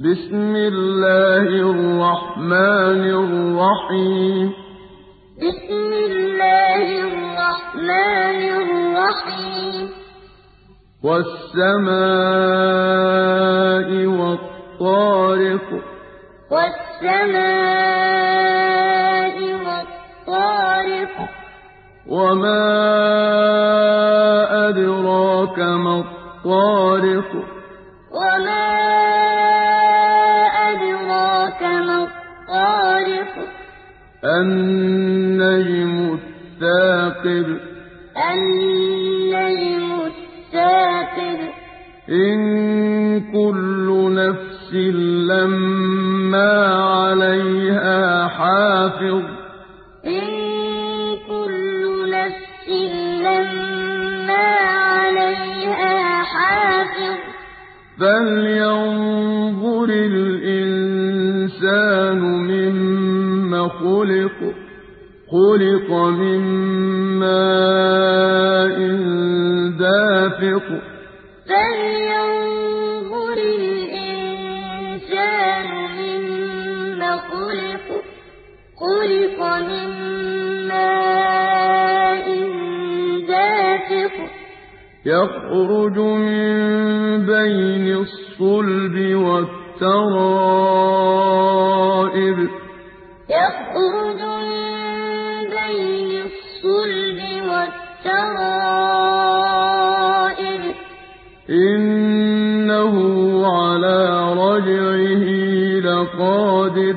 بسم الله الرحمن الرحيم. بسم الله الرحمن الرحيم. والسماء والطارق. والسماء والطارق. وما أدراك ما الطارق. وما الطارق. النجم الثاقب. النجم الثاقب. إن كل نفس لما عليها حافظ. إن كل نفس لما عليها حافظ. فلينظر الإنسان مما خلق خلق من ماء دافق. فلينظر الإنسان مما خلق خلق من ماء دافق. يخرج من بين الصلب والترائب والترائب إنه على رجعه لقادر.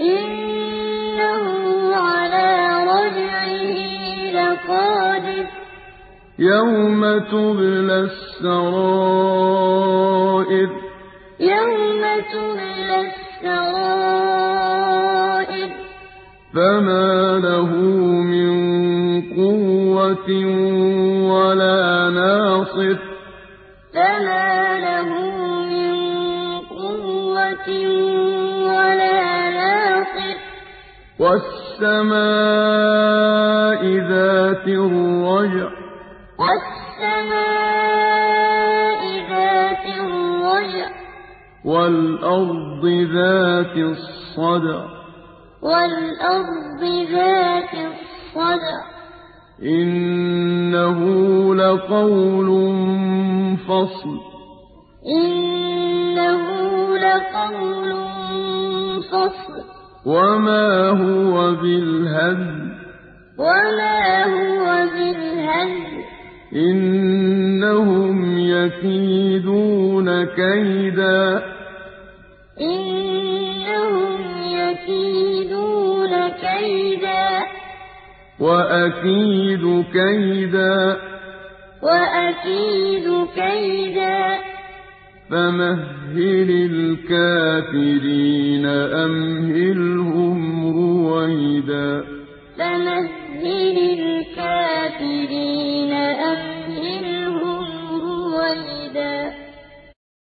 إنه على رجعه لقادر. يوم تبلى السرائر. يوم تبلى السرائر. فما له ولا ناصر فما له من قوة ولا ناصر والسماء ذات الرجع والسماء ذات الرجع والأرض ذات الصدع والأرض ذات الصدع إنه لقول فصل. إنه لقول فصل. وما هو بالهزل وما هو بالهزل إنهم يكيدون كيدا. إنهم وأكيد كيدا. وأكيد كيدا. فمهل الكافرين أمهلهم رويدا. فمهل